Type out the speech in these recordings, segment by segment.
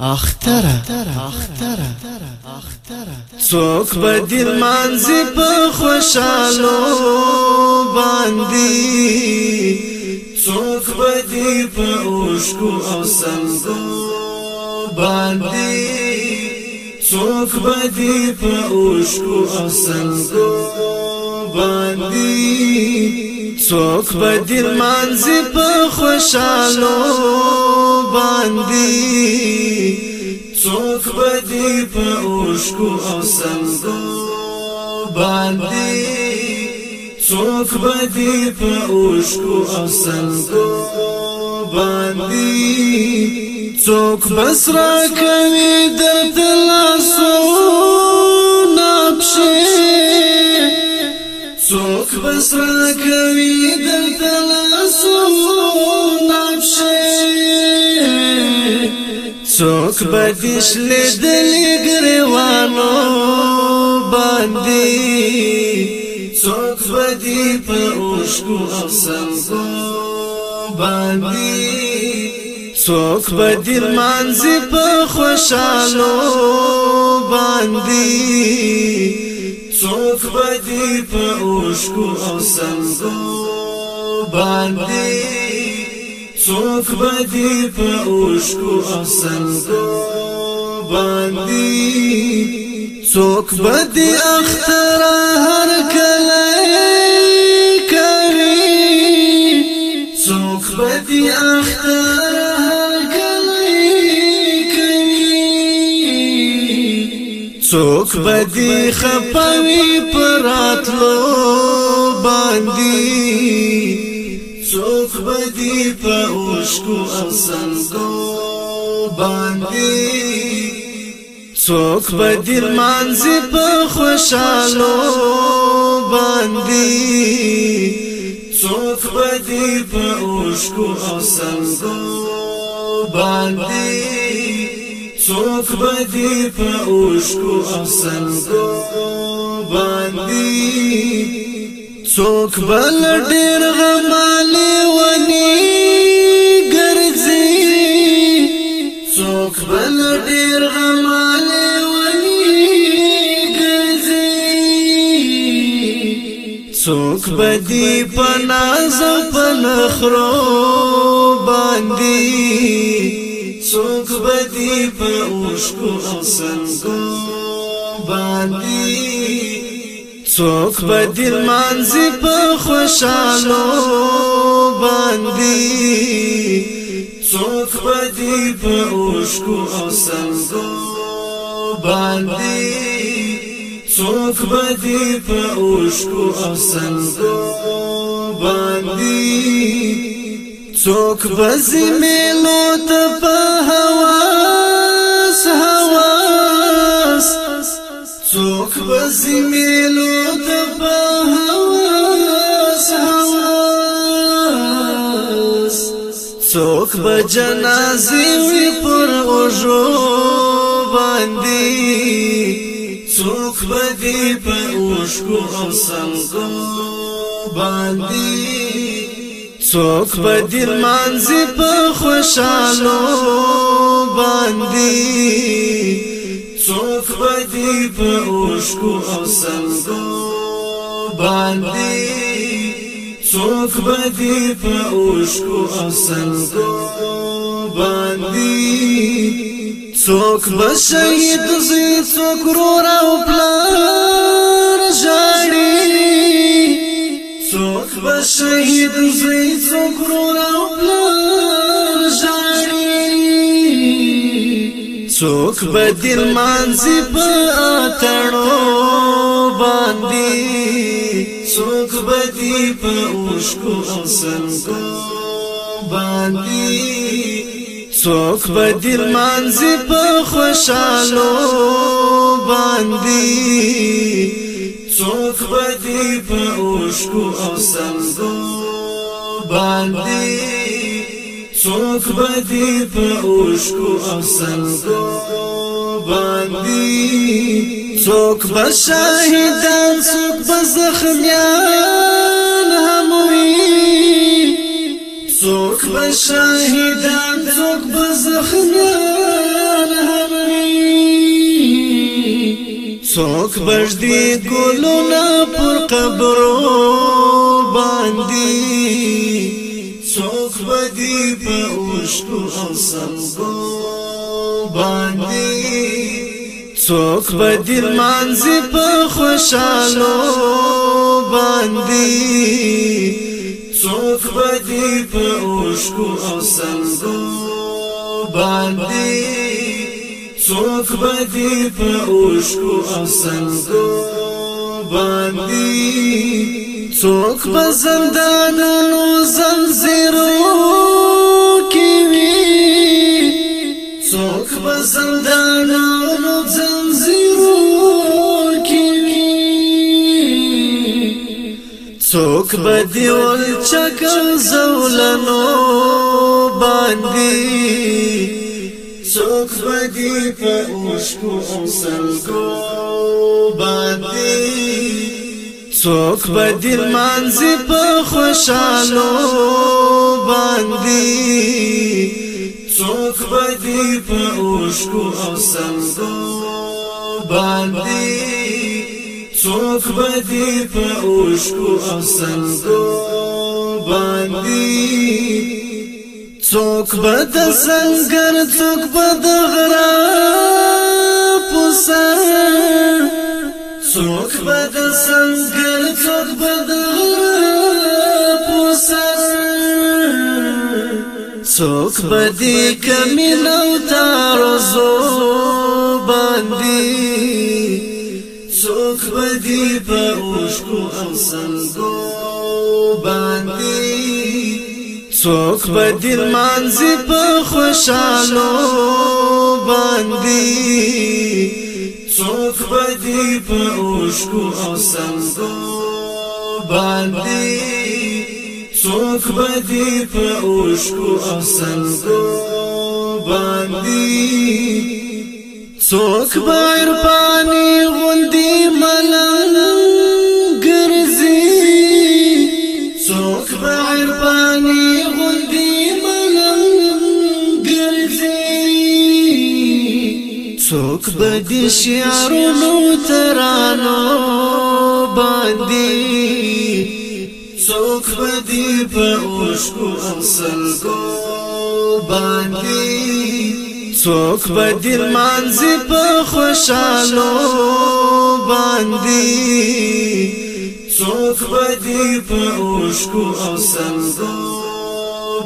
اختره څوک به د مانځي په خوشالو باندې څوک به د په اوشکو او سنگو باندې څوک به د په اوشکو او سنگو باندې څوک به د مانځي په خوشالو باندې څوک بدی په اوشکو او سندو باندې څوک بدی په اوشکو او سندو باندې څوک بس را کوي درد لاسو نبشه څوک بس را کوي درد لاسو څوک بدیش لیدلی گریوانو باندې څوک بدی په اوشکو افسنګو باندې څوک بدی مانځي په خوشالو باندې څوک بدی په اوشکو افسنګو باندې څوک بدی په اوشکو افسنګو باندې څوک بدی اختر هر کله کوي څوک بدی اختر څوک بدی خپوي پراتلو باندې څوک بدی په اوشکو او سنگو باندې څوک بدی مانځي په خوشالو باندې څوک بدی په اوشکو او سنگو باندې څوک بدی په اوشکو او سنگو باندې څوک بل ډیر غمالي سوک بدی پناز پنخرو باندی سوک بدی پوشکو سنگو باندی سوک بدی منزی پخوشالو باندی څوک بدی په اوشکو او سنگو باندې څوک بدی په اوشکو افسنګو باندې څوک بزی ملو ته په هواس هواس څوک بزی ملو ته په هواس هواس څوک بجنازي پر اوجو باندې څوک بدی په اوښکو او سنگو باندې څوک بدی مانځي په خوشالو باندې څوک بدی په اوښکو او سنگو باندې څوک بدی په اوښکو او سنگو باندې څوک به شهید سي څوک رور او پلار ژاړي څوک به شهید سي څوک رور او پلار ژاړي څوک به دل مانځي په اتړو باندې څوک به دی په اوښکو او سنګو باندې څوک به د مانځي په خوشالو باندې څوک به د پوشکو او سمګو باندې څوک به د پوشکو او سمګو باندې څوک به شاهدان څوک به زخمیان هم وي څوک به شاهدان زخمیان همي څوک بجدي ګلونه پر قبرو باندې څوک بدی په اوښکو او سنگو باندې څوک بدی مانځي په خوشالو باندې څوک بدی په اوښکو او سنگو باندې څوک بدی په اوشکو افسنګو باندې څوک په زندانونو زنجیرو کې وي څوک په زندانونو زنجیرو کې وي څوک بدی ول چکل زولنو باندې څوک بدی په مشکو سلګو باندې څوک بدی مانځي په خوشالو باندې څوک بدی په مشکو سلګو باندې څوک بدی په مشکو سلګو باندې څوک به د سنگر څوک به د غرا پوسا څوک به د سنگر څوک به د غرا پوسا څوک به د کمنو تارزو باندې څوک به د پښکو او سنگو باندې څوک به دل مانځي په خوشالو باندې څوک به دې په اوښکو او سمګو باندې څوک به دې په اوښکو او سمګو باندې څوک به پانی غوندي بدی شعرونو ترانو باندې څوک بدی په اوشکو اصل کو باندې څوک بدی مانځي په خوشالو باندې څوک بدی په اوشکو اصل کو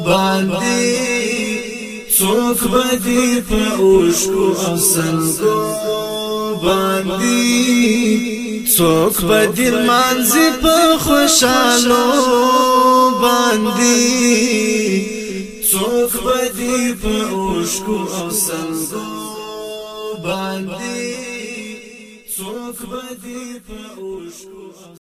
باندې څوک بدی په اوشکو اصل کو باندې څوک بدی مانځي په خوشالو باندې څوک بدی په اوشکو اصل کو باندې څوک بدی په اوشکو